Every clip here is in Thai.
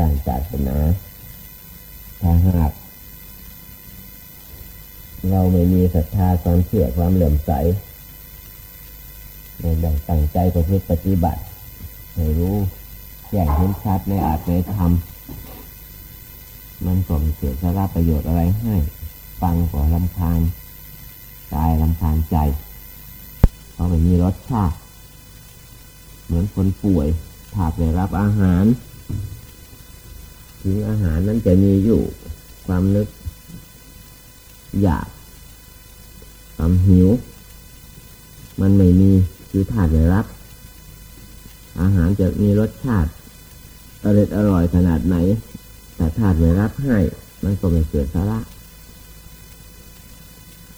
ด้านศาสนาถ้าหากเราไม่มีศรัทธาความเชื่อความเหลื่อมใสในแบ่งตั้งใจประพฤติปฏิบัติให้รู้แจ้งเห็นชัดในอาจในธรรมมันก็มีเสียสาระประโยชน์อะไรให้ ฟังกว่าลำคาญกายลำคาญใจเพราะไม่มีรสชาติ เหมือนคนป่วยถ้าได้รับอาหาร ถึงอาหารนั้นจะมีอยู่ความนึกอยากความหิว มันไม่มีคือถาดได้รับ อาหารจะมีรสชาติอร่อยอร่อยขนาดไหน แต่ถาดไม่รับให้ มันก็ไม่เกิดสาระ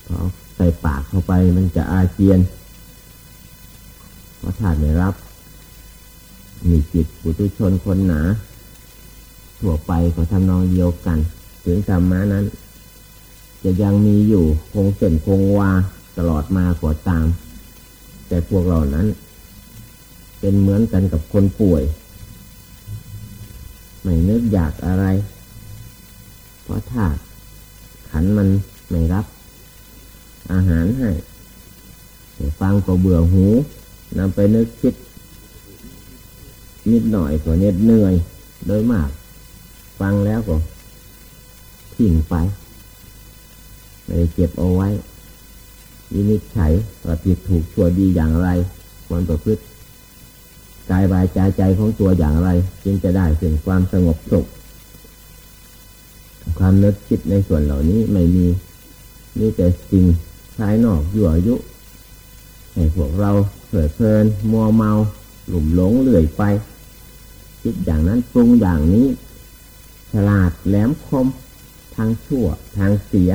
พอใส่ปากเข้าไปมันจะอาเจียนเพราะถาดไม่รับ มีจิตปุถุชนคนหนา ทั่วไปก็ทำนองเดียวกัน ถึงธรรมะนั้น จะยังมีอยู่คงเส้นคงวาตลอดมาก็ตาม แต่พวกเรานั้น เป็นเหมือนกันกับคนป่วย ไม่นึกอยากอะไร เพราะถ้าขันมันไม่รับ อาหารให้ฟังก็เบื่อหูนำไปนึกคิดนิดหน่อยก็เหน็ดเหนื่อยโดยมาก ฟังแล้วก็ทิ้งไปไม่เก็บเอาไว้วินิจฉัยว่าผิดถูกชั่วดีอย่างไรควรประพฤติกายบายใจใจของตัวอย่างไร จึงจะได้ถึงความสงบสุข ความนึกคิดในส่วนเหล่านี้ไม่มีนี่แต่สิ่งภายนอกยั่วยุให้พวกเราเผิดเพลินมัวเมา หลุ่มหลงเลื่อยไป คิดอย่างนั้นปรุงอย่างนี้ ลาดแหลมคม ทางชั่ว ทางเสีย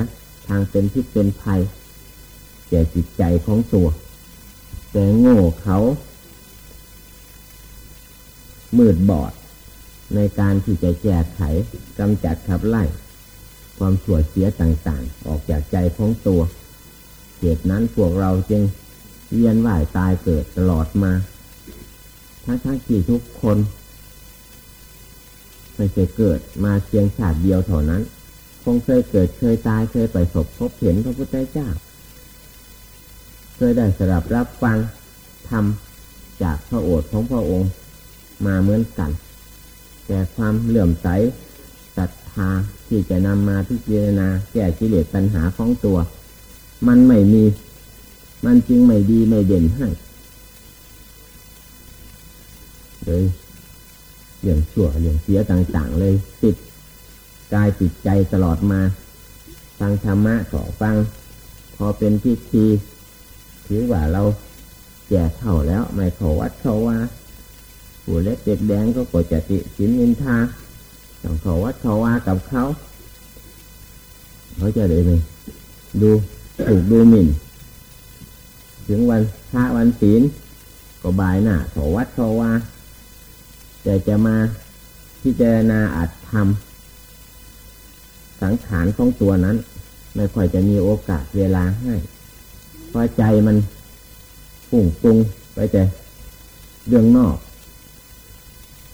ทางเป็นพิษเป็นภัยแก่จิตใจของตัว แต่โง่เขามืดบอด ในการที่จะแก้ไขกำจัดขับไล่ ความชั่วเสียต่างๆ ออกจากใจของตัวเหตุนั้นพวกเราจึงเวียนว่ายตายเกิดตลอดมา ทั้งทั้งที่ทุกคน ไม่เคยเกิดมาเพียงชาติเดียวเท่านั้น คงเคยเกิดเคยตายเคยไปสบพบเห็นพระพุทธเจ้า เคยได้สดับรับฟังทำจากพระโอษฐ์ของพระองค์มาเหมือนกัน แต่ความเหลื่อมใสศรัทธาที่จะนำมาพิจารณาแก้กิเลสปัญหาของตัว มันไม่มี มันจึงไม่ดีไม่เด่นให้เลย อย่างชั่วอย่างเสียต่างๆ เลยติดกายติดใจตลอดมาฟังธรรมะขอฟัง พอเป็นพิธีถือว่าเราแก่เท่าแล้วไม่ขอวัดเขาว่าผู้เล็กเด็กแดงก็กดจะติสินนินทาต้องขอวัดเขาว่ากับเขาเขาจะได้ไหมดูถูกดูหมิ่น ถึงวันพระวันศีลก็บายหน้าขอวัดเขาว่า แต่จะมาพิจารณาอัดทำสังขารของตัวนั้น ไม่ค่อยจะมีโอกาสเวลาให้เพราะใจมันปุ่งปรุงไปแต่เรื่องนอก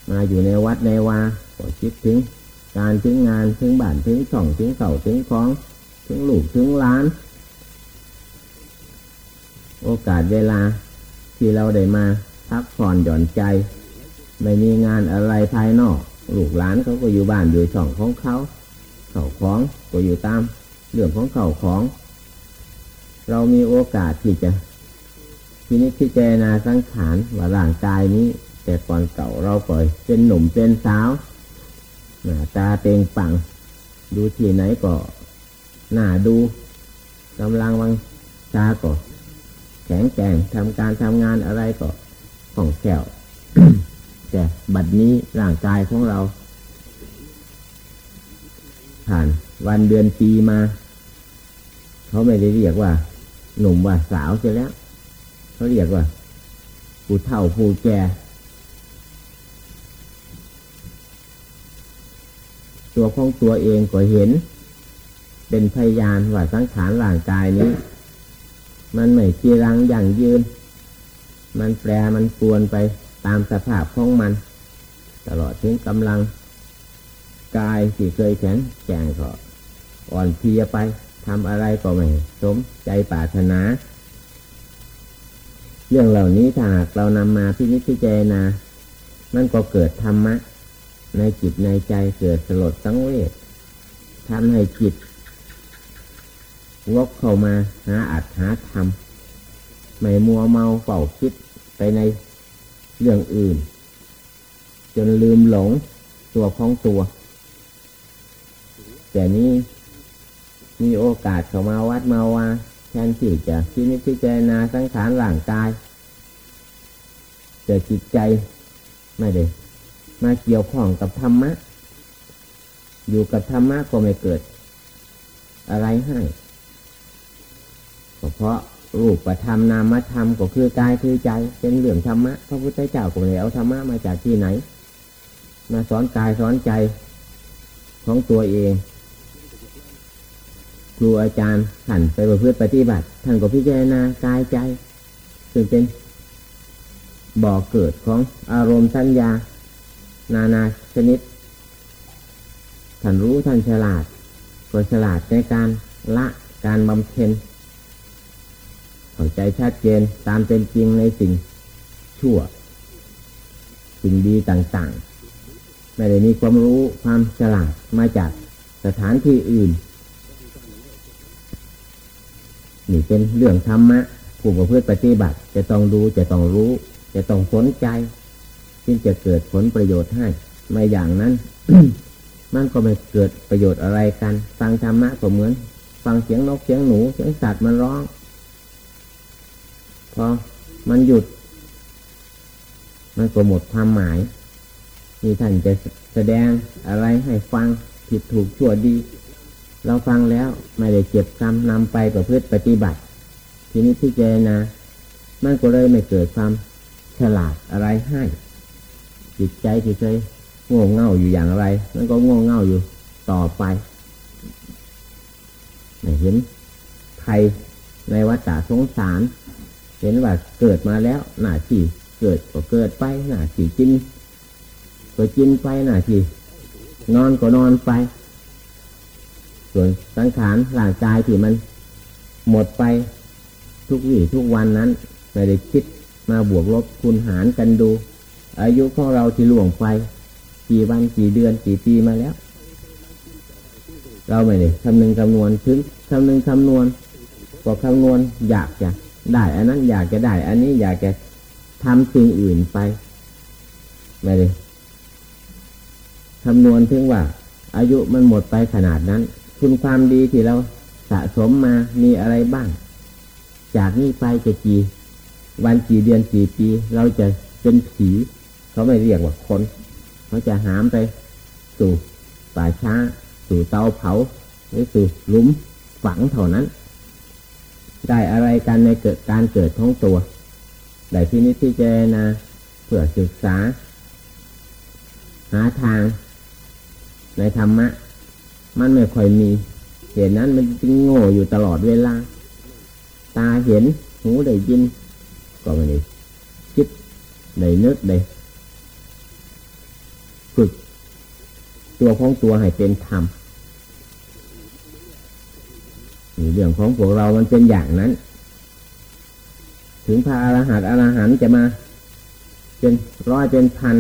มาอยู่ในวัดในวาก็คิดถึงการถึงงานถึงบ้านถึงช่องถึงเสาถึงคล้อง ถึงลูกถึงล้าน โอกาสเวลาที่เราได้มาพักผ่อนหย่อนใจ ไม่มีงานอะไรภายนอก ลูกหลานเขาก็อยู่บ้านอยู่ช่องของเขาเข่าของก็อยู่ตาม เรื่องของเข่าของ เรามีโอกาสที่จะทีนี้ที่เจนาสังขารว่าร่างกายนี้ แต่ก่อนเก่าเราปล่อยเป็นหนุ่มเป็นสาวหน้าตาเต็งปัง ดูที่ไหนก็หน้าดูกำลังวังตาก็แข็งแกร่งทำการทำงานอะไรก็ของแก้ว แต่บัดนี้ร่างกายของเรา ผ่านวันเดือนปีมา เขาไม่ได้เรียกว่า หนุ่มว่าสาวเสียแล้ว เขาเรียกว่าผู้เฒ่าผู้แก่ตัวของตัวเองก็เห็น เป็นพยานว่าสังขารร่างกายนี้ มันไม่จีรังอย่างยืน มันแปรมันปวนไป ตามสภาพของมัน ตลอดถึงกำลัง กายที่เคยแข็งแกร่งก็อ่อนเพลียไปทำอะไรก็ไม่สมใจปรารถนา เรื่องเหล่านี้ถ้าหากเรานำมาพินิจพิจารณามันก็เกิดธรรมะ ในจิตในใจเกิดสลดสังเวชทำให้จิตวกเข้ามาหาอัดหาธรรมไม่มัวเมาเฝ้าคิดไปใน เรื่องอื่น จนลืมหลงตัวของตัว แต่นี้มีโอกาสเข้ามาวัดมาว่าแทนที่จะที่นิพจารณาสังขารร่างกายแต่จิตใจไม่ได้มาเกี่ยวข้องกับธรรมะ อยู่กับธรรมะก็ไม่เกิด อะไรให้เพราะ รูปประธรรมนามธรรมก็คือกายคือใจเป็นเรื่องธรรมะพระพุทธเจ้าก็เลยเอาธรรมะมาจากที่ไหน มาสอนกายสอนใจของตัวเองครูอาจารย์ท่านไปประพฤติปฏิบัติท่านก็พิจารณากายใจซึ่งเป็นบ่อเกิดของอารมณ์สัญญา นานาชนิดท่านรู้ท่านฉลาดก็ฉลาดในการละการบำเพ็ญ เข้าใจชัดเจนตามเป็นจริงในสิ่งชั่ว สิ่งดีต่างๆ ไม่ได้มีความรู้ความฉลาดมาจากสถานที่อื่นนี่เป็นเรื่องธรรมะผู้ประพฤติปฏิบัติ จะต้องดูจะต้องรู้ จะต้องสนใจ จึงจะเกิดผลประโยชน์ให้ ไม่อย่างนั้น มันก็ไม่เกิดประโยชน์อะไรกัน ฟังธรรมะก็เหมือน ฟังเสียงนกเสียงหนู เสียงสัตว์มันร้อง พอมันหยุด มันก็หมดความหมายมีท่านจะแสดงอะไรให้ฟังผิดถูกชั่วดี เราฟังแล้วไม่ได้เจ็บกรรมนำไปประพฤติปฏิบัติ ทีนี้ที่เจนะมันก็เลยไม่เกิดความฉลาดอะไรให้ จิตใจที่เคยโง่เง่าอยู่อย่างไร มันก็โง่เง่าอยู่ต่อไปเห็นใครในวัฏสงสาร เห็นว่าเกิดมาแล้วหน้าที่เกิดก็เกิดไปหน้าที่กินก็กินไปหน้าที่นอนก็นอนไป ส่วนสังขารร่างกายที่มันหมดไปทุกวี่ทุกวันนั้นไม่ได้คิดมาบวกลบคูณหารกันดู อายุของเราที่ล่วงไปกี่วันกี่เดือนกี่ปีมาแล้ว เราไม่ได้คำนึงคำนวณถึงคำนึงคำนวณก็คำนวณอยากจะ ได้ อันนั้นอยากจะได้ อันนี้อยากจะทำสิ่งอื่นไปไม่ได้คำนวณถึงว่า อายุมันหมดไปขนาดนั้น คุณความดีที่เราสะสมมามีอะไรบ้าง จากนี้ไปจะกี่วันกี่เดือนกี่ปี เราจะเป็นผีเขาไม่เรียกว่าคน เขาจะหามไป สู่ป่าช้า สู่เตาเผาหรือสู่หลุมฝังเท่านั้น ได้อะไรกันในเกิดการเกิดของตัวได้ที่นี้ที่เจนะเพื่อศึกษา หาทางในธรรมะ มันไม่ค่อยมี เหตุนั้นมันจึงโง่อยู่ตลอดเวลา ตาเห็น หูได้ยิน ก็ไม่ได้คิดได้นึกได้ฝึกตัวของตัวให้เป็นธรรม เรื่องของพวกเรามันเป็นอย่างนั้น ถึงพระอรหันต์อรหันต์จะมา เป็นร้อยเป็นพัน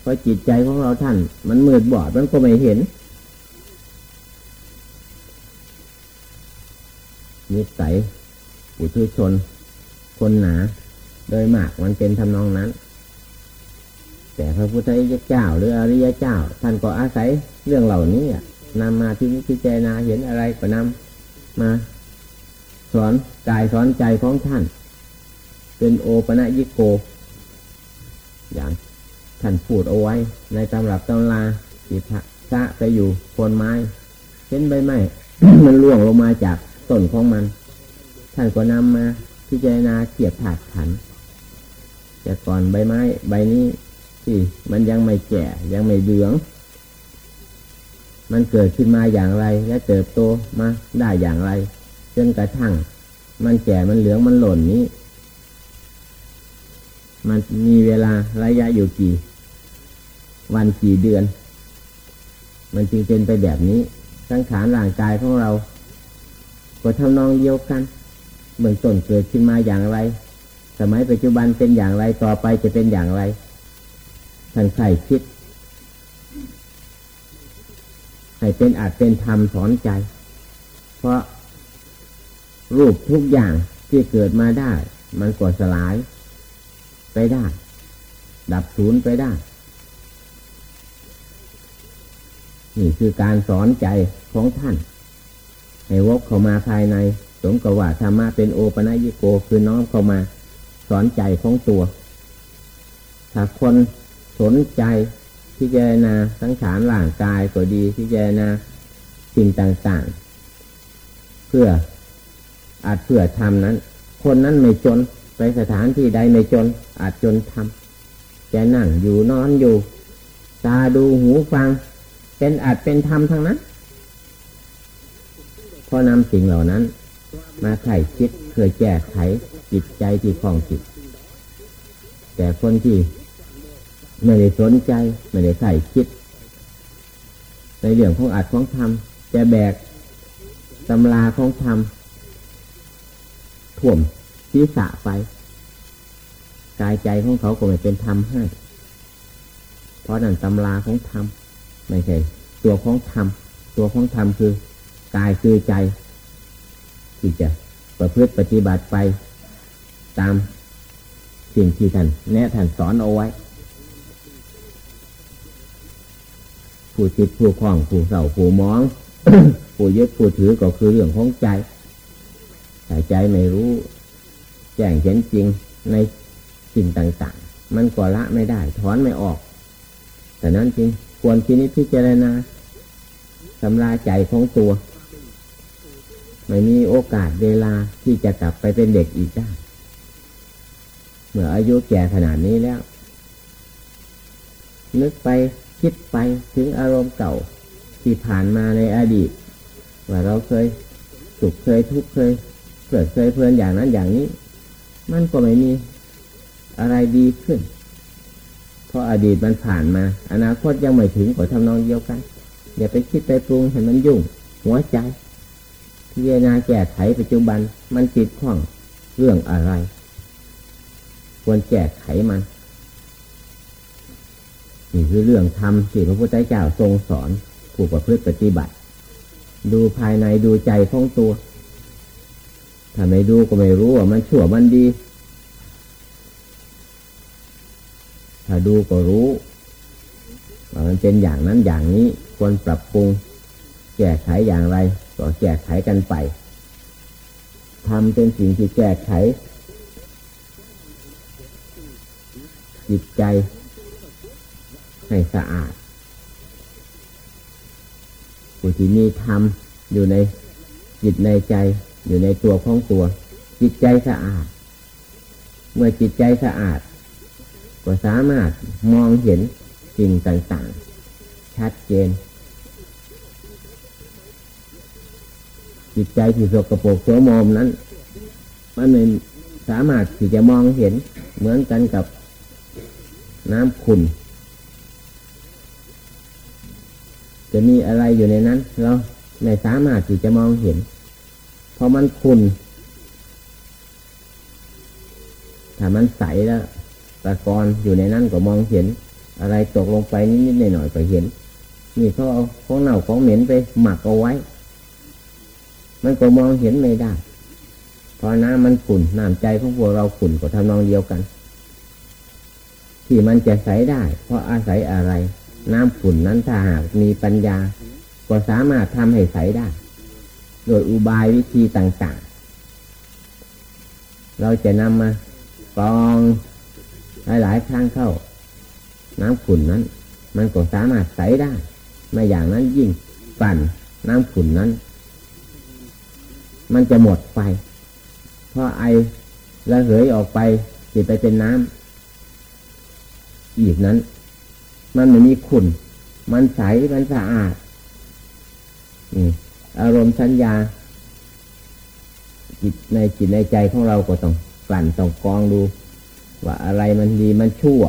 เพราะจิตใจของเราท่าน มันมืดบอดมันก็ไม่เห็นนิสัยอุทุชน คนหนา โดยมากมันเป็นทำนองนั้น แต่พระพุทธเจ้า หรืออริยเจ้า ท่านก็อาศัยเรื่องเหล่านี้นำมาที่พิจารณาเห็นอะไรก็นำ มา สอนกายสอนใจของท่าน เป็นโอปะยิโก อย่างท่านพูดเอาไว้ ในตำรับตำลาจิตพระไปอยู่โคนไม้เห็นใบไม้มันล่วงลงมาจากต้นของมัน ท่านก็นำมาพิจารณาเทียบถาดขันแต่ก่อนใบไม้ ใบนี้ที่มันยังไม่แก่ยังไม่เหลือง มันเกิดขึ้นมาอย่างไร และเติบโตมาได้อย่างไร จนกระทั่ง มันแก่มันเหลืองมันหล่นนี้ มันมีเวลาระยะอยู่กี่ วันกี่เดือน มันจึงเป็นไปแบบนี้สังขารร่างกายของเรา ก็ทำนองเดียวกันเบื้องต้นเกิดขึ้นมาอย่างไร สมัยปัจจุบันเป็นอย่างไรต่อไปจะเป็นอย่างไรท่านใส่คิด ให้เป็นอาจเป็นธรรมสอนใจ เพราะรูปทุกอย่างที่เกิดมาได้ มันก็สลายไปได้ ดับศูนย์ไปได้ นี่คือการสอนใจของท่าน ให้วกเข้ามาภายใน สมกับว่าธรรมะเป็นโอปนัญิโกคือน้อมเข้ามา สอนใจของตัว ถ้าคนสนใจ พิจารณาสังขารร่างกายก็ดีพิจารณาสิ่งต่างๆ เพื่ออาจเพื่อทำนั้น คนนั้นไม่จนไปสถานที่ใดไม่จน อาจจนทำจะนั่งอยู่นอนอยู่ ตาดูหูฟัง เป็นอาจเป็นธรรมทั้งนั้นพอนำสิ่งเหล่านั้น มาไถ่คิดเพื่อแก้ไขจิตใจที่คล่องจิต แต่คนที่ ไม่ได้สนใจ ไม่ได้ใส่คิด ในเรื่องของอัดของธรรมจะแบกตำราของธรรมถ่วมศีรษะไป กายใจของเขาก็ไม่เป็นธรรมให้ เพราะนั่นตำราของธรรมไม่ใช่ตัวของธรรมตัวของธรรมคือกายคือใจ ที่จะประพฤติปฏิบัติไป ตามสิ่งที่ท่านแนะท่านสอนเอาไว้ ผู้จิตผู้คล้องผู้เศร้าผู้มอง ผู้ยึดผู้ถือก็คือเรื่องของใจแต่ใจไม่รู้แจ้งเห็นจริงในสิ่งต่าง ๆ มันก็ละไม่ได้ถอนไม่ออก แต่นั้นจริงควรคินิจพิจารณาสำราใจของตัว ไม่มีโอกาสเวลาที่จะกลับไปเป็นเด็กอีกได้เมื่ออายุแก่ขนาดนี้แล้ว นึกไป คิดไปถึงอารมณ์เก่าที่ผ่านมาในอดีต ว่าเราเคยสุขเคยทุกข์เคยเกิดเคยเพลินอย่างนั้นอย่างนี้ มันก็ไม่มีอะไรดีขึ้น เพราะอดีตมันผ่านมา อนาคตยังไม่ถึงก็ทำนองเดียวกันอย่าไปคิดไปปรุงให้มันยุ่ง หัวใจพิจารณาแก้ไขปัจจุบันมันติดข้องเรื่องอะไร ควรแก้ไขมัน นี่คือเรื่องธรรมที่พระพุทธเจ้าทรงสอน ผู้ประพฤติปฏิบัติ ดูภายในดูใจของตัว ถ้าไม่ดูก็ไม่รู้ว่ามันชั่วมันดี ถ้าดูก็รู้ว่ามันเป็นอย่างนั้นอย่างนี้ควรปรับปรุง แก้ไขอย่างไร ก็แก้ไขกันไปทำเป็นสิ่งที่แก้ไข จิตใจ ให้สะอาดผู้ที่มีธรรมอยู่ในจิตในใจอยู่ในตัวของตัว จิตใจสะอาด เมื่อจิตใจสะอาด ก็สามารถมองเห็นสิ่งต่างๆ ชัดเจน จิตใจที่สกปรกโสมมนั้น มันไม่สามารถที่จะมองเห็นเหมือนกันกับน้ำขุ่น จะมีอะไรอยู่ในนั้นเราไม่สามารถที่จะมองเห็น เพราะมันคุณ ถ้ามันใสแล้วตะกอนอยู่ในนั้นก็มองเห็น อะไรตกลงไปนิดๆหน่อยๆก็เห็น นี่เขาเอาของเน่าของเหม็นไปหมักเอาไว้ มันก็มองเห็นไม่ได้ เพราะน้ำมันขุ่นน้ำใจของพวกเราขุ่นก็ทำนองเดียวกัน ที่มันจะใสได้ เพราะอาศัยอะไร น้ำขุ่นนั้นถ้าหากมีปัญญา ก็สามารถทำให้ใสได้ โดยอุบายวิธีต่างๆ เราจะนำมากองหลายๆครั้งเข้า น้ำขุ่นนั้น มันก็สามารถใสได้ไม่อย่างนั้นยิ่งปั่นน้ำขุ่นนั้น มันจะหมดไปเพราะไอระเหยออกไปจิไปเป็นน้ำอีกนั้น มันไม่มีขุนมันใส มันสะอาดอารมณ์สัญญา จิตในจิตในใจของเราก็ต้องกลั่นต้องกองดู ว่าอะไรมันดีมันชั่ว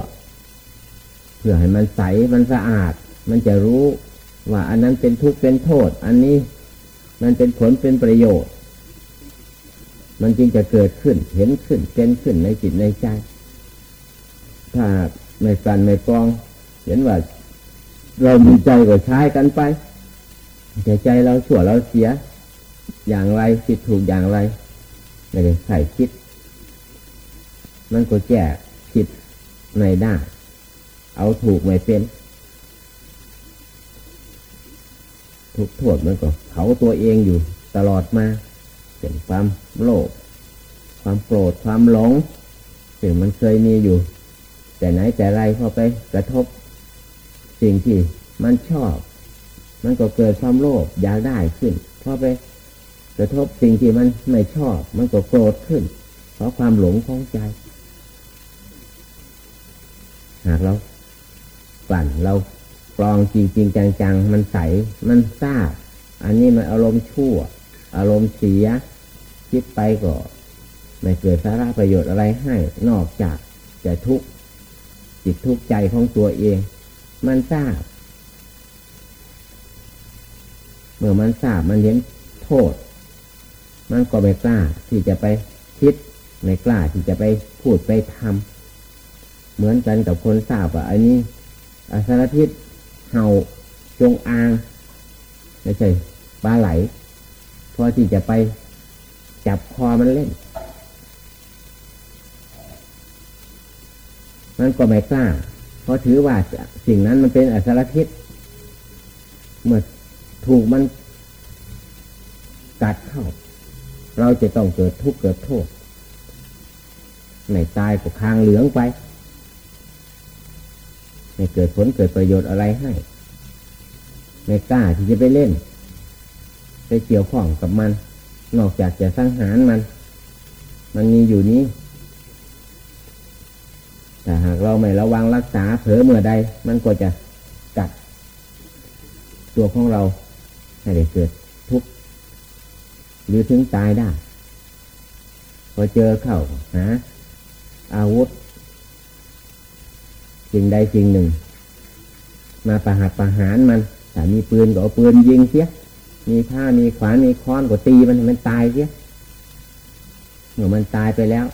เพื่อให้มันใส มันสะอาด มันจะรู้ว่าอันนั้นเป็นทุกข์เป็นโทษ อันนี้มันเป็นผลเป็นประโยชน์ มันจึงจะเกิดขึ้น เห็นขึ้นเป็นขึ้นในจิตในใจ ถ้าไม่กันไม่ปอง เห็นว่า เรามีใจก็ใช้กันไปแต่ใจเราชั่วเราเสีย อย่างไรคิดถูกอย่างไรไม่ได้ใส่คิด มันก็แก้คิดในได้เอาถูกไม่เป็นทุกโทษมันก็เขาตัวเองอยู่ตลอดมาเป็นความโลภความโกรธความหลงสิ่งมันเคยมีอยู่ แต่ไหนแต่ไรพอไปกระทบ สิ่งที่มันชอบ มันก็เกิดความโลภอยากได้ขึ้นพอไปกระทบสิ่งที่มันไม่ชอบ มันก็โกรธขึ้น เพราะความหลงของใจ หากเรากลั่นเราลองจริงจริงจังๆ มันใส มันทราบ อันนี้มันอารมณ์ชั่ว อารมณ์เสีย คิดไปก็ไม่เกิดสาระประโยชน์อะไรให้ นอกจากจะทุกข์จิตทุกข์ใจของตัวเอง มันทราบ เมื่อมันทราบมันเห็นโทษ มันก็ไม่กล้าที่จะไปคิดไม่กล้าที่จะไปพูดไปทำเหมือนกันกับคนทราบว่าอันนี้อสารทิศเห่าจงอางไม่ใช่ปลาไหลพอที่จะไปจับคอมันเล่น มันก็ไม่กล้า เพราะถือว่าสิ่งนั้นมันเป็นอสารพิษเมื่อถูกมันกัดเข้า เราจะต้องเกิดทุกข์เกิดโทษในตายก็คางเหลืองไปไม่เกิดผลเกิดประโยชน์อะไรให้ไม่กล้าที่จะไปเล่น ไปเกี่ยวข้องกับมัน นอกจากจะสังหารมัน มันมีอยู่นี้ แต่หากเราไม่ระวังรักษาเผลอเมื่อใด มันก็จะกัด ตัวของเราให้ได้เกิดทุกข์หรือถึงตายได้ พอเจอเข้าหาอาวุธสิ่งใดสิ่งหนึ่ง มาประหัตประหารมันแต่มีปืนก็เอาปืนยิงเสีย มีผ้ามีขวานมีค้อนก็ตีมันมันตายเสียเมื่อมันตายไปแล้ว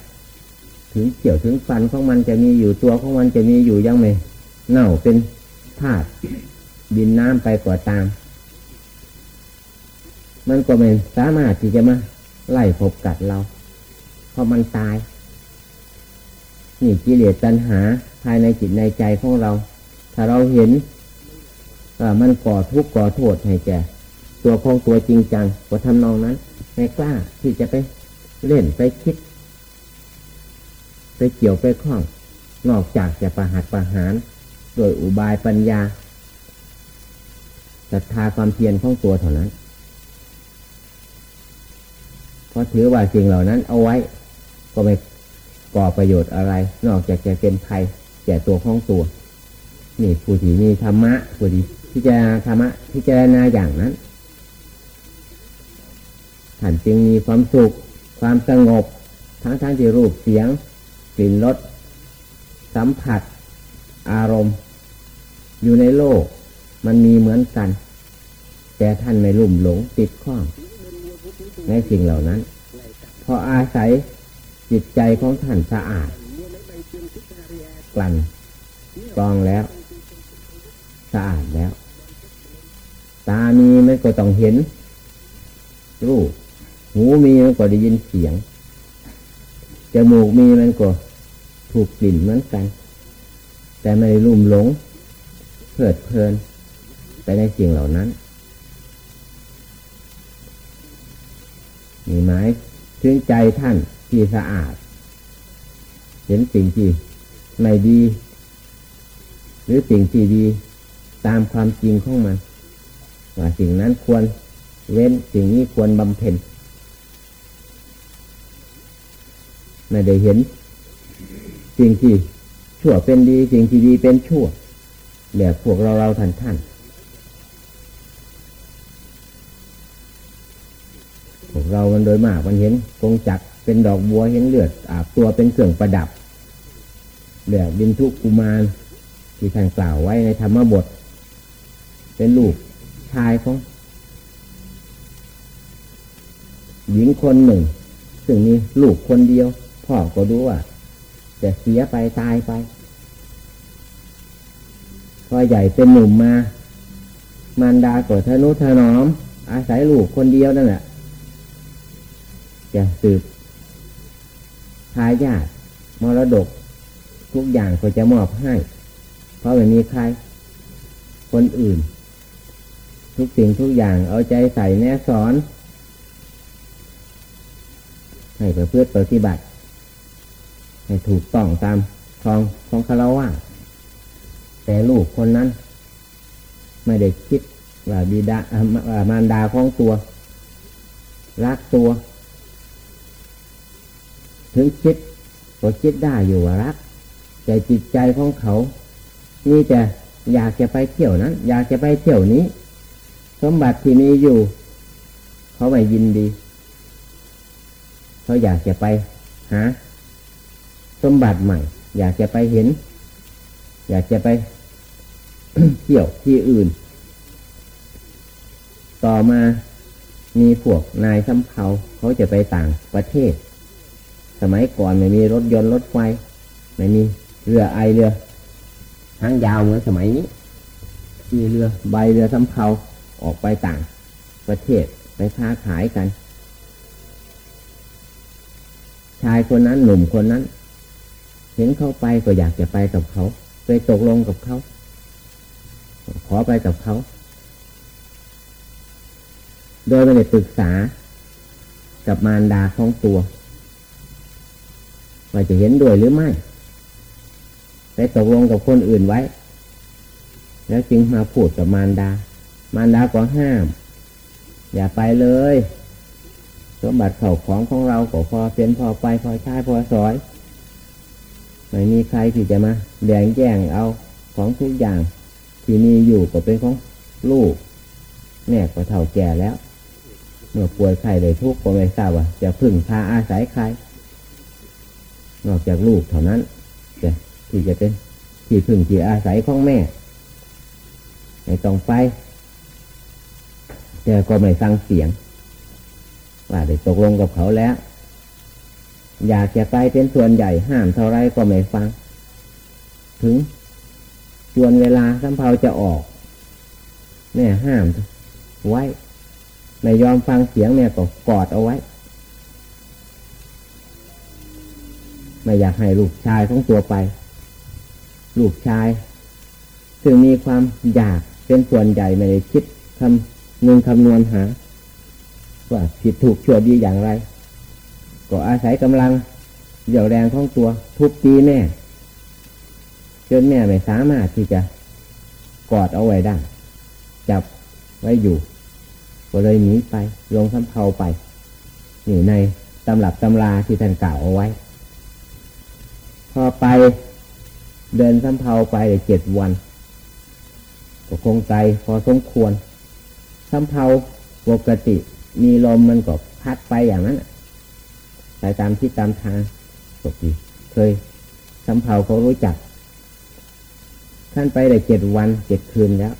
ถึงเกี่ยวถึงฟันของมันจะมีอยู่ตัวของมันจะมีอยู่ยังไม่เน่าเป็นธาตุดินน้ำไปกว่าตาม มันก็ไม่สามารถที่จะมาไล่พบกัดเราเพราะมันตาย นี่กิเลสตัณหาภายในจิตในใจของเรา ถ้าเราเห็นว่ามันก่อทุกข์ก่อโทษให้แก่ตัวของตัวจริงจังก็ทำนองนั้นไม่กล้าที่จะไปเล่นไปคิด ไปเกี่ยวไปคล้อง นอกจากจะประหัตประหาร โดยอุบายปัญญาศรัทธาความเพียรของตัวเท่านั้นเพราะถือว่าสิ่งเหล่านั้นเอาไว้ ก็ไม่ก่อประโยชน์อะไร นอกจากจะเป็นภัยแก่ตัวของตัว นี่ผู้ที่มีธรรมะผู้ที่พิจารณาธรรมะพิจารณาอย่างนั้นท่านจึงมีความสุข ความสงบ ทั้งทั้งที่รูปเสียง กลิ่นรสสัมผัส อารมณ์ อยู่ในโลก มันมีเหมือนกัน แต่ท่านไม่ลุ่มหลงติดข้อง ในสิ่งเหล่านั้น พออาศัยจิตใจของท่านสะอาด กลั่นกรองแล้ว สะอาดแล้ว ตามีมันก็ต้องเห็น รูป หูมีมันก็ได้ยินเสียงจมูกมีมันก็ ถูกกลิ่นเหมือนกัน แต่ไม่ลุ่มหลงเพลิดเพลิน ไปในสิ่งเหล่านั้นมีไหมถึงใจท่านที่สะอาด เห็นสิ่งที่ไม่ดี หรือสิ่งที่ดี ตามความจริงของมัน ว่าสิ่งนั้นควรเว้นสิ่งนี้ควรบำเพ็ญไม่ได้เห็น สิ่งที่ชั่วเป็นดี สิ่งที่ดีเป็นชั่วแบบพวกเราเราท่านท่านพวกเรามันโดยมากมันเห็นกงจักเป็นดอกบัวเห็นเลือดอาบตัวเป็นเครื่องประดับแบบดินทุกุมารที่ท่านกล่าวไว้ในธรรมบท เป็นลูกชายของหญิงคนหนึ่ง ซึ่งมีลูกคนเดียว พ่อก็ดูว่า จะเสียไปตายไป พอใหญ่เป็นหนุ่มมา มารดาก็ทนุถนอม อาศัยลูกคนเดียวนั่นแหละจะสืบทายาทมรดก ทุกอย่างก็จะมอบให้ เพราะไม่มีใคร คนอื่น ทุกสิ่งทุกอย่างเอาใจใส่แน่สอน ให้ประพฤติปฏิบัติ ถูกต้องตามทองของคารวะแต่ลูกคนนั้น ไม่ได้คิดว่าบิดามารดาของตัว รักตัว ถึงคิดก็คิดได้อยู่ว่ารัก แต่จิตใจของเขานี่จะอยากจะไปเที่ยวนั้น อยากจะไปเที่ยวนี้ สมบัติที่มีอยู่ เขาไม่ยินดี เขาอยากจะไปหา สมบัติใหม่ อยากจะไปเห็น อยากจะไปเที่ยวที่อื่น ต่อมามีพวกนายสำเภาเขาจะไปต่างประเทศ สมัยก่อนไม่มีรถยนต์รถไฟ ไม่มีเรือไอเรือทางยาวเหมือนสมัยนี้ มีเรือใบเรือสำเภาออกไปต่างประเทศไปค้าขายกัน ชายคนนั้นหนุ่มคนนั้น เห็นเขาไปก็อยากจะไปกับเขาไปตกลงกับเขา ขอไปกับเขา โดยไม่ได้ปรึกษากับมารดาของตัวว่าจะเห็นด้วยหรือไม่ ไปตกลงกับคนอื่นไว้ แล้วจึงมาพูดกับมารดามารดาก็ห้าม อย่าไปเลยสมบัติเข่าของของเราก็พอเป็นพอไปพอใช้พอสอย ไม่มีใครที่จะมาแบ่งแย่งเอาของทุกอย่างที่มีอยู่ก็เป็นของลูกแม่ก็เท่าแก่แล้ว เมื่อป่วยไข้เลยทุกข์ก็ไม่ทราบว่าจะพึ่งพาอาศัยใคร นอกจากลูกเท่านั้นจะที่จะเป็นที่พึ่งที่อาศัยของแม่ไม่ต้องไปแต่ก็ไม่ฟังเสียงว่าได้ตกลงกับเขาแล้ว อยากจะไปเป็นส่วนใหญ่ห้ามเท่าไรก็ไม่ฟัง ถึงส่วนเวลาสัมเพาจะออกแม่ห้ามไว้ ไม่ยอมฟังเสียงแม่ก็กอดเอาไว้ ไม่อยากให้ลูกชายของตัวไป ลูกชายซึ่งมีความอยากเป็นส่วนใหญ่ไม่ได้คิดคำนึงคำนวณหา ว่าผิดถูกชั่วดีอย่างไร ก็อาศัยกำลังเหยี่ยวแรงของตัว ทุบตีแม่ จนแม่ไม่สามารถที่จะกอดเอาไว้ได้ จับไว้อยู่ ก็เลยหนีไป ลงสำเพาไปนี่ในตำหรับตำราที่ท่านกล่าวเอาไว้ พอไปเดินสำเภาไปเจ็ดวัน ก็คงไกลพอสมควรสำเภาปกติมีลมมันก็พัดไปอย่างนั้น ไปตามที่ตามทางปกติเคยสำเภาเขารู้จัก ท่านไปได้เจ็ดวันเจ็ดคืนแล้ว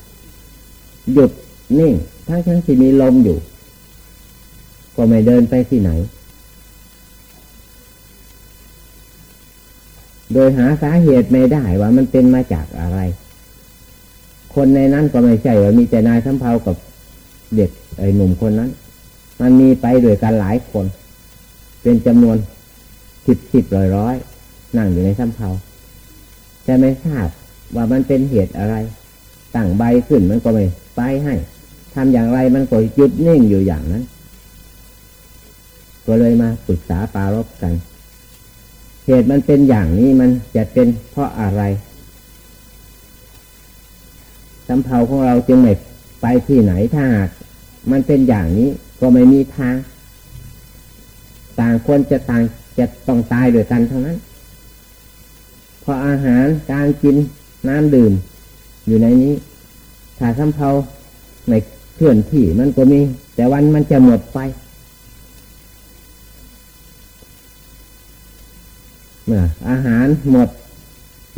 หยุดนิ่ง ทั้งทั้งที่มีลมอยู่ ก็ไม่เดินไปที่ไหน โดยหาสาเหตุไม่ได้ว่ามันเป็นมาจากอะไร คนในนั้นก็ไม่ใช่ว่ามีแต่นายสำเภากับเด็กไอ้หนุ่มคนนั้น มันมีไปด้วยกันหลายคน เป็นจำนวนสิบสิบร้อยร้อยนั่งอยู่ในสำเภาแต่ไม่ทราบว่ามันเป็นเหตุอะไรตั้งใบขึ้นมันก็ไม่ไปให้ทำอย่างไรมันก็หยุดนิ่งอยู่อย่างนั้น ก็เลยมาปรึกษาปารบกัน เหตุมันเป็นอย่างนี้มันจะเป็นเพราะอะไรสำเภาของเราจึงไม่ไปที่ไหนถ้าหากมันเป็นอย่างนี้ก็ไม่มีทาง ต่างคนจะต่างจะต้องตายด้วยกันเท่านั้นพราะอาหารการกินน้ำดื่ม อยู่ในนี้ถ้าสำเภาไม่เคลื่อนที่มันก็มี แต่วันมันจะหมดไป เมื่ออาหารหมด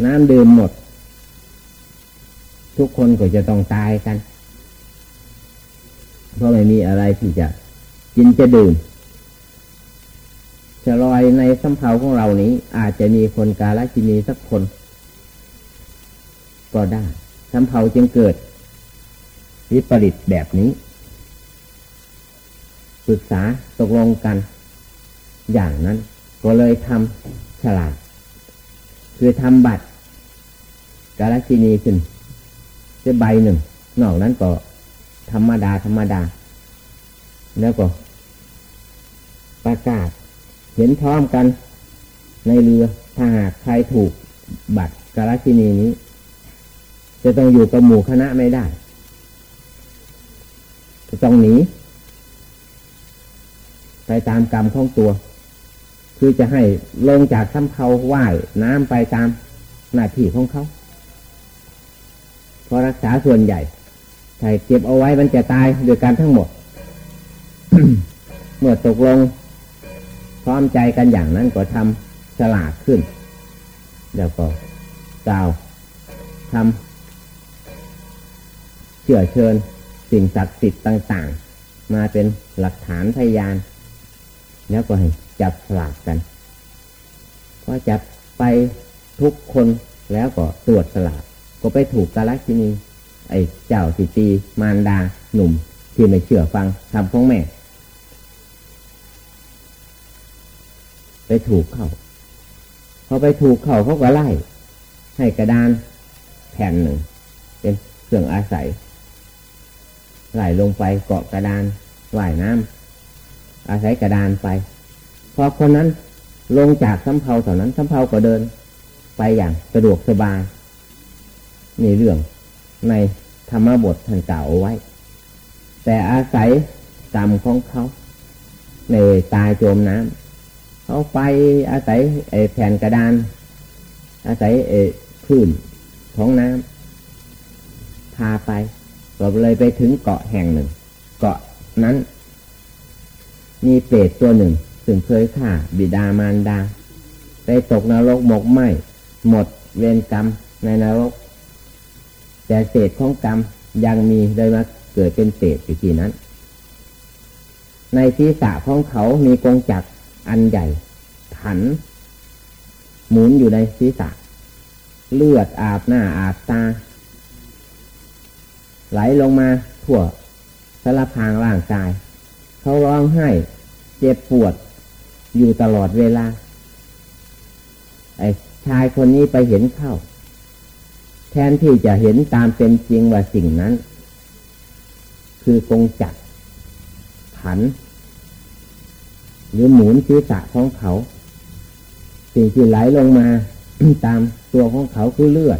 น้ำดื่มหมด ทุกคนก็จะต้องตายกัน เพราะไม่มีอะไรที่จะกินจะดื่ม จะลอยในสัมภาของเรานี้ อาจจะมีคนกาลกินีสักคน ก็ได้สัมภาจึงเกิด วิปริตแบบนี้ปรึกษาตกลงกัน อย่างนั้น ก็เลยทำฉลาด คือทำบัตรกาลกินีขึ้นจะใบหนึ่ง นอกนั้นก็ธรรมดาธรรมดา แล้วก็ประกาศ เห็นพร้อมกันในเรือถ้าหากใครถูกบัตรกาลกินีนี้ จะต้องอยู่กับหมู่คณะไม่ได้ จะต้องหนีไปตามกรรมของตัว คือจะให้ลงจากซ้ำเขาว่ายน้ำไปตามหน้าที่ของเขาเพอรักษาส่วนใหญ่ใส่เก็บเอาไว้มันจะตายโดยกันทั้งหมด เมื่อตกลง ร้อมใจกันอย่างนั้นก็ทำฉลาดขึ้น แล้วก็กล่าวทำเชื่อเชิญสิ่งศักดิ์สิทธิ์ต่าง ๆ มาเป็นหลักฐานพยาน แล้วก็ให้จับสลากกันพอจับไปทุกคนแล้วก็ตรวจสลากก็ไปถูกกาลกินีไอ้เจ้าสิตีมารดาหนุ่มที่ไม่เชื่อฟังทำของแม่ ไปถูกเข้าพอไปถูกเข้าเขาก็ไล่ ให้กระดานแผ่นหนึ่ง เป็นเครื่องอาศัยไหลลงไปเกาะกระดานว่ายน้ำอาศัยกระดานไป พอคนนั้นลงจากสำเภาเท่านั้นสำเภาก็เดิน ไปอย่างสะดวกสบายนี่เรื่องในธรรมบทท่านกล่าวไว้ แต่อาศัยกรรมของเขาในตายโจมน้ำ เขาไปอาศัยไอ้แผ่นกระดาน อาศัยไอ้คลื่นของน้ำพาไปก็เลยไปถึงเกาะแห่งหนึ่ง เกาะนั้น มีเปรตตัวหนึ่งซึ่งเคยฆ่าบิดามารดาไปตกนรกหมกไหมหมดเวรกรรมในนรก แต่เศษของกรรมยังมีเลยมาเกิดเป็นเศษอยู่ที่นั้น ในศีรษะของเขามีกงจักร อันใหญ่ผัน หมุนอยู่ในศีรษะ เลือดอาบหน้าอาบตา ไหลลงมาทั่วสารพางร่างกาย เขาร้องไห้ เจ็บปวด อยู่ตลอดเวลา ไอ้ชายคนนี้ไปเห็นเข้า แทนที่จะเห็นตามเป็นจริงว่าสิ่งนั้น คือกงจักผัน หรือหมุนศีรษะของเขา สิ่งที่ไหลลงมา ตามตัวของเขาคือเลือด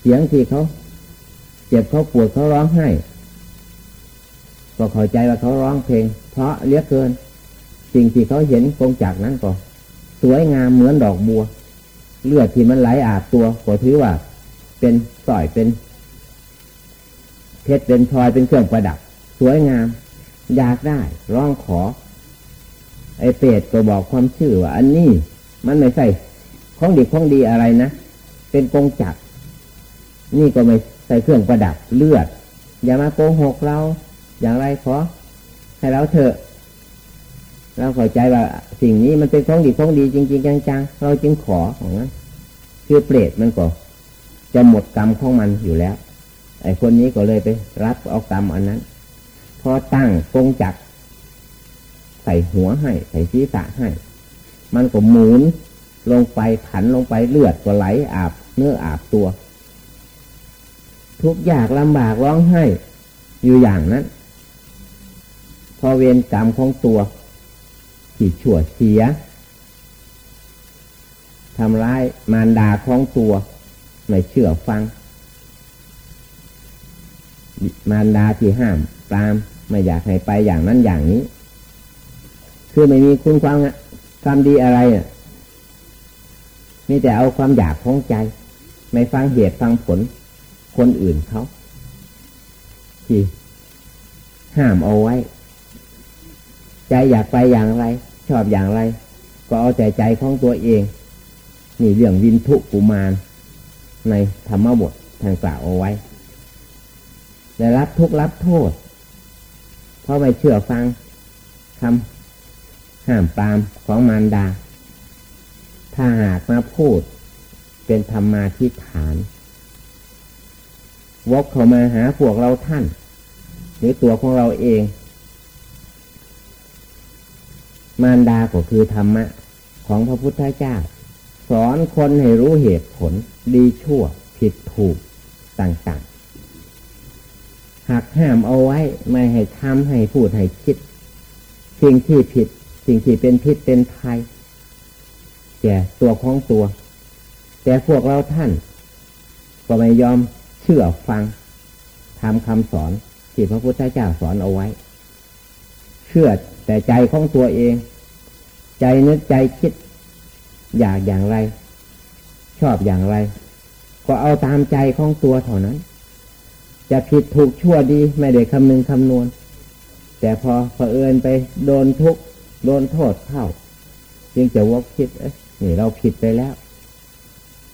เสียงที่เขา เจ็บเขาปวดเขาร้องไห้ก็เข้าใจว่าเขาร้องเพลง เพราะเลี้ยเกิน สิ่งที่เขาเห็นกงจักนั้นก็สวยงามเหมือนดอกบัว เลือดที่มันไหลอาบตัวก็ถือว่า เป็นสอยเป็นเพชรเป็นพลอยเป็นเครื่องประดับ สวยงาม อยากได้ ร้องขอ ไอ้เปรตก็บอกความชื่อว่า อันนี้มันไม่ใช่ของดีของดีอะไรนะ เป็นกงจักร นี่ก็ไม่ใส่เครื่องประดับเลือด อย่ามาโกหกเรา อย่างไรขอให้เราเถอะ เราเข้าใจว่าสิ่งนี้มันเป็นของดีของดีจริง ๆ จังๆ เราจึงขอของนั้นคือเปรตมันก็จะหมดกรรมของมันอยู่แล้ว ไอ้คนนี้ก็เลยไปรับเอากรรมอันนั้น พอตั้งกงจักใส่หัวให้ ใส่ศีรษะให้ มันก็หมุนลงไปผันลงไปเลือดก็ไหลอาบเนื้ออาบตัว ทุกอยากลำบากร้องไห้ อยู่อย่างนั้น พอเวรกรรมของตัวที่ชั่วเสียทำร้ายมารดาของตัว ไม่เชื่อฟัง มารดาที่ห้ามตามไม่อยากให้ไปอย่างนั้นอย่างนี้ คือไม่มีคุณความความดีอะไรอะมีแต่เอาความอยากของใจ ไม่ฟังเหตุฟังผล คนอื่นเขาที่ห้ามเอาไว้ ใจอยากไปอย่างไร ชอบอย่างไร ก็เอาใจใจของตัวเอง นี่เรื่องวินทุกุมารในธรรมบททานกล่าวเอาไว้ได้รับทุกรับโทษ เพราะไม่เชื่อฟังคำ ห้ามปามของมารดา ถ้าหากมาพูดเป็นธรรมาทิฐาน วกเข้ามาหาพวกเราท่าน หรือตัวของเราเอง มารดาก็คือธรรมะ ของพระพุทธเจ้า สอนคนให้รู้เหตุผล ดีชั่ว ผิดถูกต่างๆหักห้ามเอาไว้ ไม่ให้ทำให้พูดให้คิด สิ่งที่ผิด สิ่งที่เป็นพิษเป็นภัยแก่ตัวของตัว แต่พวกเราท่าน ก็ไม่ยอมเชื่อฟังทำคำสอนที่พระพุทธเจ้าสอนเอาไว้ เชื่อแต่ใจของตัวเอง ใจนึกใจคิด อยากอย่างไร ชอบอย่างไร ก็เอาตามใจของตัวเท่านั้น จะผิดถูกชั่วดีไม่ได้คำนึงคำนวณ แต่พอเผอิญไปโดนทุก โดนโทษเข้าจึงจะวกคิดเอ้นี่เราผิดไปแล้ว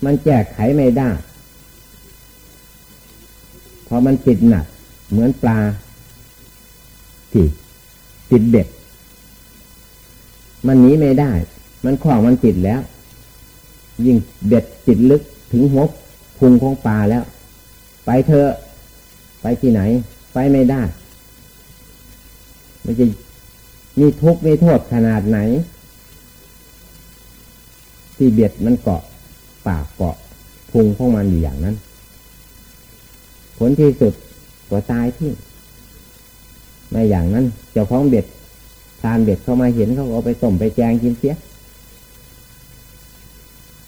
มันแก้ไขไม่ได้พอมันติดหนัก เหมือนปลาที่ติดเบ็ด มันหนีไม่ได้ มันคล้องมันติดแล้ว ยิ่งเบ็ดติดลึกถึงหัวพุงของปลาแล้ว ไปเถอะไปที่ไหน ไปไม่ได้ มันจะ มีทุกข์มีโทษขนาดไหน ที่เบ็ดมันเกาะปากเกาะพุงของมันอยู่อย่างนั้น ผลที่สุดก็ตายที่ไม่อย่างนั้น เจ้าของเบ็ดทานเบ็ดเข้ามาเห็นเขาเอาไปส่มไปแจงกินเสีย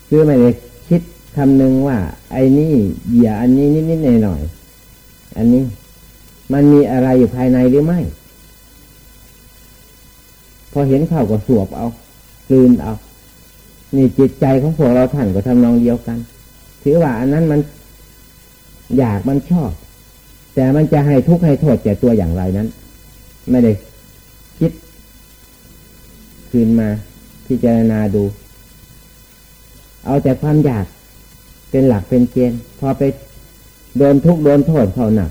คือไม่ได้คิดคำหนึ่งว่า ไอ้นี่เหยื่ออันนี้นิดๆหน่อยๆอันนี้ มันมีอะไรอยู่ภายในหรือไม่ อเห็นเข้าก็สวบเอากลืนเอานี่จิตใจของพวกเราท่านก็ทำนองเดียวกัน ถือว่าอันนั้นมันอยากมันชอบ แต่มันจะให้ทุกข์ให้โทษแก่ตัวอย่างไรนั้น ไม่ได้คิด คืนมาพิจารณาดู เอาแต่ความอยากเป็นหลักเป็นเกณฑ์พอไปโดนทุกข์โดนโทษเขาหนัก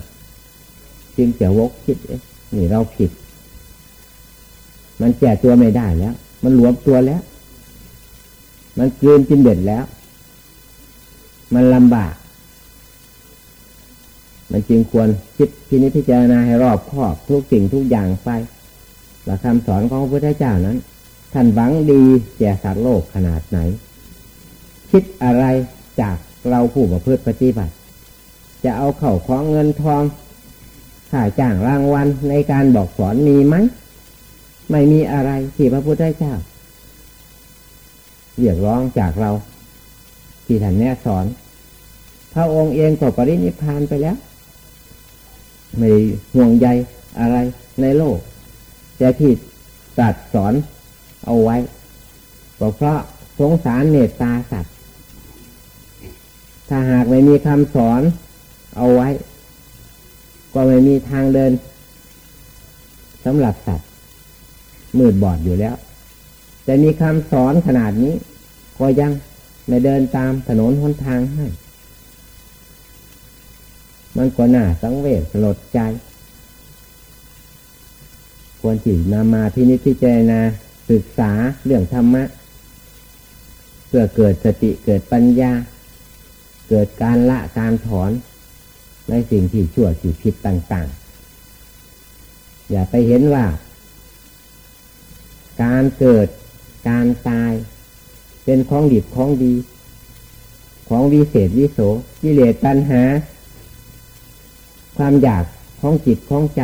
จึงจะวกคิดเอ๊ะนี่เราผิด มันแก่ตัวไม่ได้แล้ว มันหลวมตัวแล้ว มันเกลืนกินเด็ดแล้ว มันลำบาก มันจึงควรคิดพินิจพิจารณาให้รอบคอบทุกสิ่งทุกอย่างไปหลักคำสอนของพระพุทธเจ้านั้น ท่านหวังดีแก่สัตว์โลกขนาดไหน คิดอะไรจากเราผู้ประพฤติปฏิบัติ จะเอาเข่าของเงินทองค่าจ้างรางวัลในการบอกสอนมีไหม ไม่มีอะไรที่พระพุทธเจ้าเรียกร้องจากเรา ที่ท่านแนะสอน พระองค์เองก็ปรินิพานไปแล้ว ไม่ห่วงใยอะไรในโลก แต่ที่ตรัสสอนเอาไว้ก็เพราะสงสารเมตตาสัตว์ ถ้าหากไม่มีคำสอนเอาไว้ ก็ไม่มีทางเดินสำหรับสัตว์ มืดบอดอยู่แล้ว แต่มีคำสอนขนาดนี้ ก็ยังไม่เดินตามถนนหนทางให้ มันก็น่าสังเวชสลดใจ ควรที่นำมาพินิจพิจารณาศึกษาเรื่องธรรมะ เพื่อเกิดสติเกิดปัญญา เกิดการละการถอน ในสิ่งที่ชั่วสิ่ผิดต่าง ๆ อย่าไปเห็นว่า การเกิด การตาย เป็นของดีของดี ของวิเศษวิโสกิเลสตัณหา ความอยากของจิตของใจ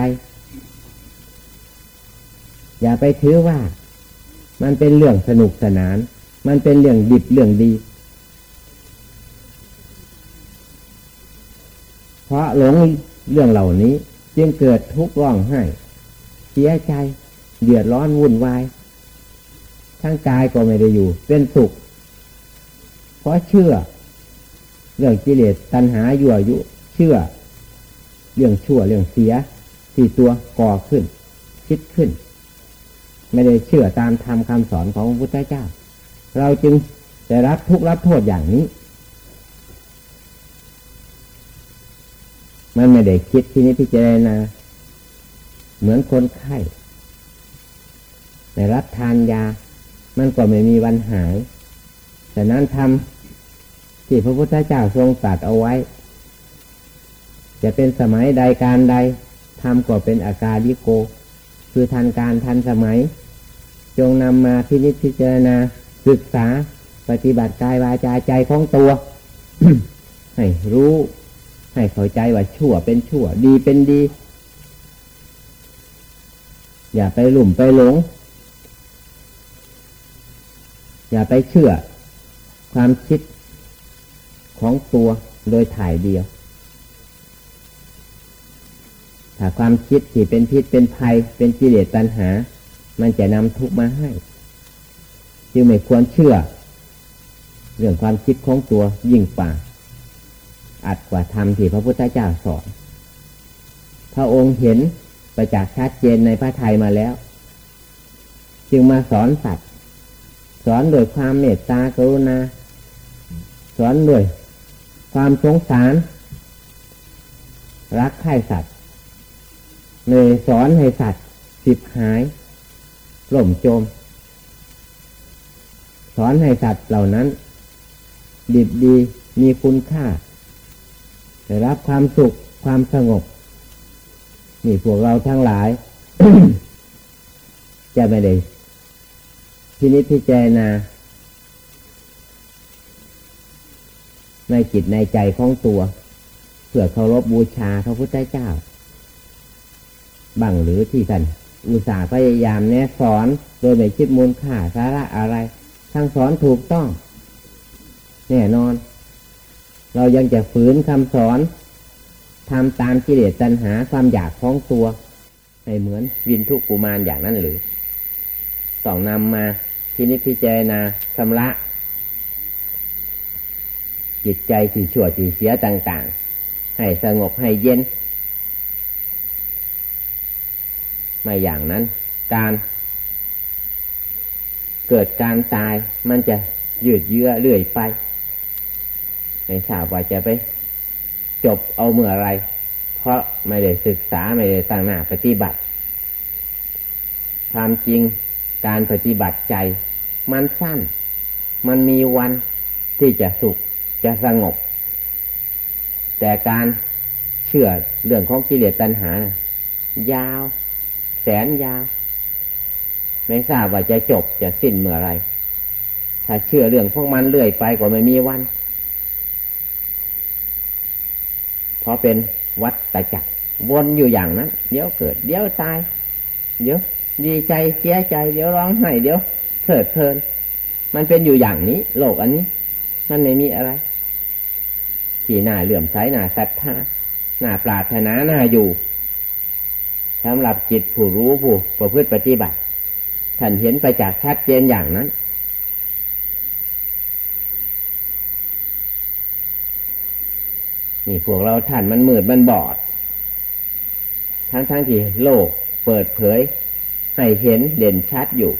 อย่าไปถือว่า มันเป็นเรื่องสนุกสนาน มันเป็นเรื่องดิบเรื่องดี เพราะหลงเรื่องเหล่านี้ จึงเกิดทุกข์ร้องไห้เสียใจเดือดร้อนวุ่นวาย ทั้งกายก็ไม่ได้อยู่ เป็นสุข เพราะเชื่อ เรื่องกิเลสตัณหายั่วยุ เชื่อ เรื่องชั่วเรื่องเสีย ที่ตัวก่อขึ้น คิดขึ้น ไม่ได้เชื่อตามธรรมคำสอนของพระพุทธเจ้า เราจึงจะรับทุกข์รับโทษอย่างนี้ มันไม่ได้คิดที่นี้พิจารณาเหมือนคนไข้ในรับทานยา มันก็ไม่มีวันหาย แต่นั้นทำที่พระพุทธเจ้าทรงตรัสเอาไว้ จะเป็นสมัยใดการใดทำก็เป็นอาการลิโก คือทันการทันสมัย จงนำมาพินิจพิจารณาศึกษาปฏิบัติกายวาจาใจของตัว ให้รู้ ให้เข้าใจว่าชั่วเป็นชั่ว ดีเป็นดี อย่าไปหลุ่มไปหลง อย่าไปเชื่อความคิดของตัวโดยถ่ายเดียว ถ้าความคิดที่เป็นพิษเป็นภัยเป็นกิเลสตัณหา มันจะนำทุกข์มาให้ จึงไม่ควรเชื่อ เรื่องความคิดของตัวยิ่งป่าอัดกว่าธรรมที่พระพุทธเจ้าสอน พระองค์เห็นประจักษ์ชัดเจนในพระไทยมาแล้ว จึงมาสอนสัตว์ สอนโดยความเมตตากรุณาสอนโดยความสงสาร รักใคร่สัตว์เลยสอนให้สัตว์สิบหายหล่มโจม สอนให้สัตว์เหล่านั้นดีดีมีคุณค่าได้รับความสุขความสงบ นี่พวกเราทั้งหลาย จะไม่ได้ พินิจพิจารณาในจิตในใจของตัว เพื่อเคารพบูชาพระพุทธเจ้า บังหรือที่ท่านอุตส่าห์พยายามแนะสอนโดยไม่คิดมูลค่าสาระอะไร ทั้งสอนถูกต้อง แน่นอน เรายังจะฝืนคำสอนทำตามกิเลสตัณหาความอยากของตัวให้เหมือนวินทุกุมารอย่างนั้นหรือต้องนำมา ทีนิพพิจารณาชำระ จิตใจที่ชั่วที่เสียต่าง ๆ ให้สงบให้เย็น ไม่อย่างนั้น การเกิดการตายมันจะยืดเยื้อเรื่อยไปไม่ทราบว่าจะไป จบเอาเมื่อไร เพราะไม่ได้ศึกษาไม่ได้ตั้งหน้าปฏิบัติความจริง การปฏิบัติใจ มันสั้น มันมีวันที่จะสุขจะสงบ แต่การเชื่อเรื่องของกิเลสตัณหา ยาว แสนยาว ไม่ทราบว่าจะจบจะสิ้นเมื่อไร ถ้าเชื่อเรื่องพวกมันเรื่อยไปก็ไม่มีวัน เพราะเป็นวัดตะจักวนอยู่อย่างนั้น เดี๋ยวเกิด เดี๋ยวตาย เดี๋ยว ดีใจเสียใจ เดี๋ยวร้องไห้เดี๋ยวเถิดเพลิน มันเป็นอยู่อย่างนี้ โลกอันนี้ มันไม่มีอะไร ที่หน่าเหลื่อมใสน่าศรัทธาหน่าปราถนาหน่าอยู่สำหรับจิตผู้รู้ผู้ประพฤติปฏิบัติท่านเห็นไปจากชัดเจนอย่างนั้น นี่พวกเราท่านมันมืดมันบอด ทั้งทั้งที่โลกเปิดเผย ให้เห็นเด่นชัดอยู่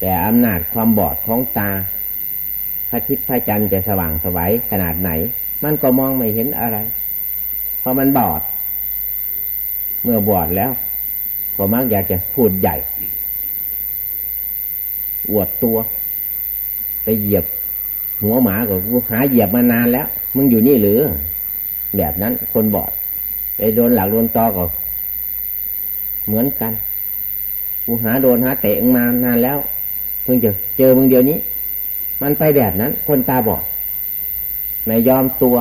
แต่อำนาจความบอดของตาพระทิศพระจันทร์จะสว่างสวัยขนาดไหน มันก็มองไม่เห็นอะไร เพราะมันบอด เมื่อบวชแล้วก็มักอยากจะพูดใหญ่ อวดตัว ไปเหยียบ หัวหมาก็หาเหยียบมานานแล้ว มึงอยู่นี่หรือ แบบนั้นคนบอด ไปโดนหลักโดนตอก็เหมือนกัน กูหาโดนหาเตะมานานแล้วเพิ่งจะเจอมึงเดียวนี้ มันไปแบบนั้น คนตาบอดไม่ยอมตัว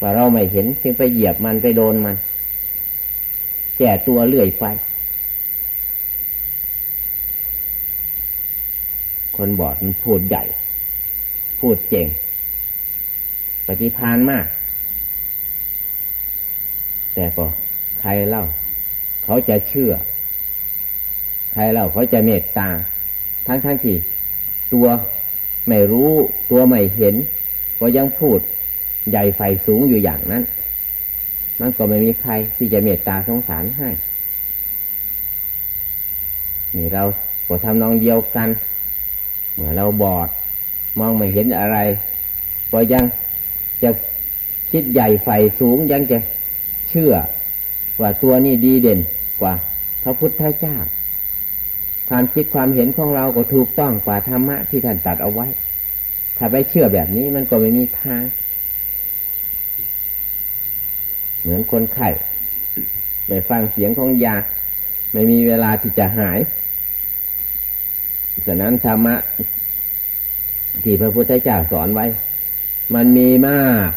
ว่าเราไม่เห็นเพียงไปเหยียบมันไปโดนมันแก่ตัวเลื่อยไปคนบอดมันพูดใหญ่ พูดเจ๋ง ปฏิพานมาก แต่ก็ใครเล่า เขาจะเชื่อ รเล่าเขาจะเมตตา ทั้งทั้งที่ตัวไม่รู้ตัวไม่เห็น ก็ยังพูดใหญ่ไฟสูงอยู่อย่างนั้น มันก็ไม่มีใครที่จะเมตตาสงสารให้ นี่เราก็ทำนองเดียวกัน เมื่อเราบอด มองไม่เห็นอะไร ก็ยังจะคิดใหญ่ไฟสูงยังจะเชื่อว่าตัวนี้ดีเด่นกว่าพระพุทธเจ้า ความคิดความเห็นของเราก็ถูกต้องกว่าธรรมะที่ท่านตัดเอาไว้ ถ้าไปเชื่อแบบนี้มันก็ไม่มีทาง เหมือนคนไข้ไม่ฟังเสียงของยา ไม่มีเวลาที่จะหายฉะนั้นธรรมะที่พระพุทธเจ้าสอนไว้ มันมีมาก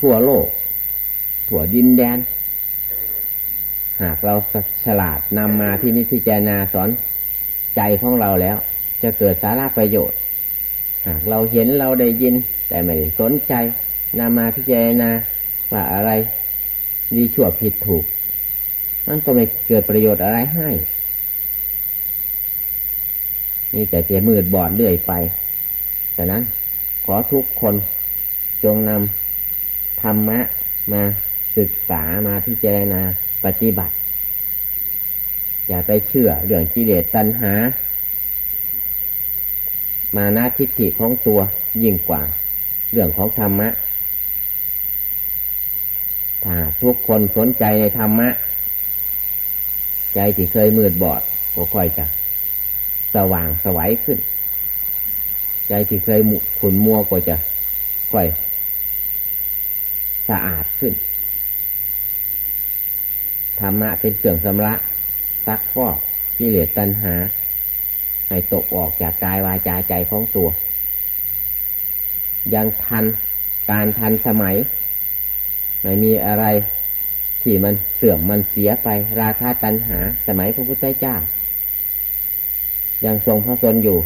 ทั่วโลก ทั่วดินแดน หากเราฉลาดนำมาที่นิพจารณาสอนใจของเราแล้ว จะเกิดสาระประโยชน์ หากเราเห็นเราได้ยิน แต่ไม่สนใจนำมาพิจารณาว่าอะไรดีชั่วผิดถูก มันก็ไม่เกิดประโยชน์อะไรให้นี่แต่จะมืดบอดเรื่อยไปแต่นั้นขอทุกคนจงนำธรรมะมาศึกษามาพิจารณา ปฏิบัติ อย่าไปเชื่อเรื่องกิเลสตัณหา มานาทิฏฐิของตัวยิ่งกว่า เรื่องของธรรมะ ถ้าทุกคนสนใจในธรรมะ ใจที่เคยมืดบอดก็ค่อยจะ สว่างสวัยขึ้น ใจที่เคยขุนมัวก็จะค่อย สะอาดขึ้น ธรรมะเป็นเครื่องสำระซักฟอกกิเลสตัณหา ให้ตกออกจากกายวาจาใจของตัว ยังทันการทันสมัย ไม่มีอะไรที่มันเสื่อมมันเสียไป ราคาตัณหา สมัยพระพุทธเจ้า ยังทรงพระชนอยู่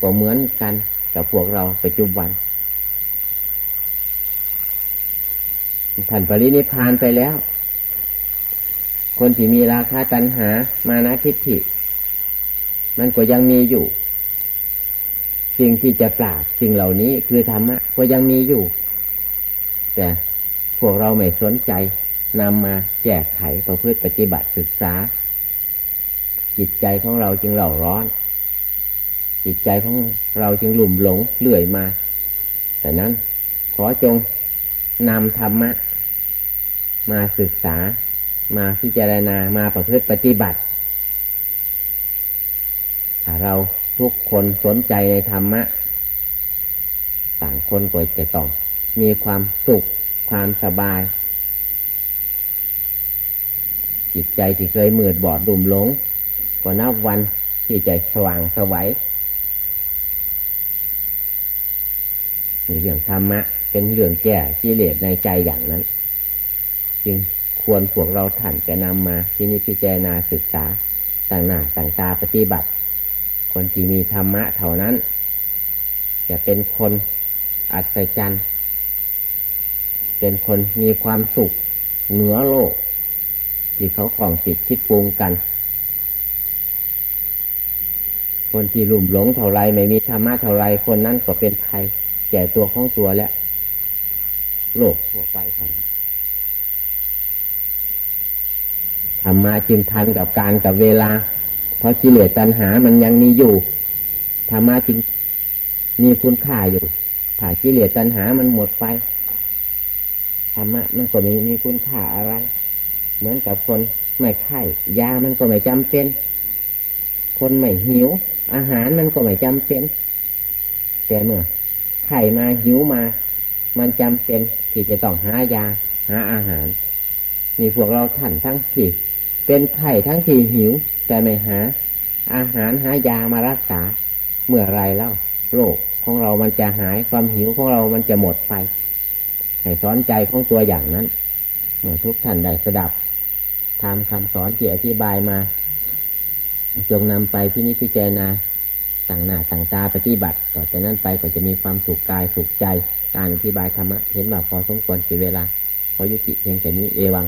ก็เหมือนกันกับพวกเราปัจจุบันท่านปรินิพานไปแล้ว คนที่มีราคาตัณหามานะทิฏฐิ มันก็ยังมีอยู่ สิ่งที่จะปราบสิ่งเหล่านี้คือธรรมะก็ยังมีอยู่ แต่พวกเราไม่สนใจนำมาแก้ไขประพฤติปฏิบัติศึกษา จิตใจของเราจึงเหล่าร้อน จิตใจของเราจึงหลุ่มหลงเลื่อยมา แต่นั้นขอจงนำธรรมะ มาศึกษา มาพิจารณามาประพฤติปฏิบัติถ้าเราทุกคนสนใจในธรรมะ ต่างคนก็จะต้อง มีความสุขความสบาย จิตใจที่เคยมืดบอดดุ่มหลงก็นับวันที่จสว่างสวัยมีเรื่องธรรมะ เป็นเรื่องแก้กิเลสในใจอย่างนั้น จึง ควรพวกเราท่านจะนำมาที่นิพพานาศึกษาต่างหน้าต่างตาปฏิบัติ คนที่มีธรรมะเท่านั้น จะเป็นคนอัศจรรย์เป็นคนมีความสุขเหนือโลก ที่เขาของจิตคิดปรุงกัน คนที่ลุ่มหลงเท่าไรไม่มีธรรมะเท่าไรคนนั้นก็เป็นใครแก่ตัวของตัวและ โลกทั่วไปทัน ธรรมะจึงทันกับการกับเวลา เพราะกิเลสตัณหามันยังมีอยู่ธรรมะจึงมีคุณค่าอยู่ถ้ากิเลสตัณหามันหมดไปธรรมะมันก็มีมีคุณค่าอะไร เหมือนกับคนไม่ไข้ยามันก็ไม่จำเป็น คนไม่หิว อาหารมันก็ไม่จำเป็น แต่เมื่อไข่มาหิวมา มันจำเป็นที่จะต้องหายา หาอาหาร มีพวกเราท่านทั้งที่ เป็นไข่ทั้งที่หิว แต่ไม่หา อาหารหายามารักษา เมื่อไรแล้วโรคของเรามันจะหายความหิวของเรามันจะหมดไปให้สอนใจของตัวอย่างนั้น เมื่อทุกท่านได้สดับทำคำสอนที่อธิบายมา จงนำไปที่นิพพานาต่างหน้าต่างตาปฏิบัติ ต่อจากนั้นไปก็จะมีความสุขกายสุขใจ การอธิบายธรรมะเห็นว่าพอสมควรเสียเวลา ขอยุติเพียงแค่นี้เอวัง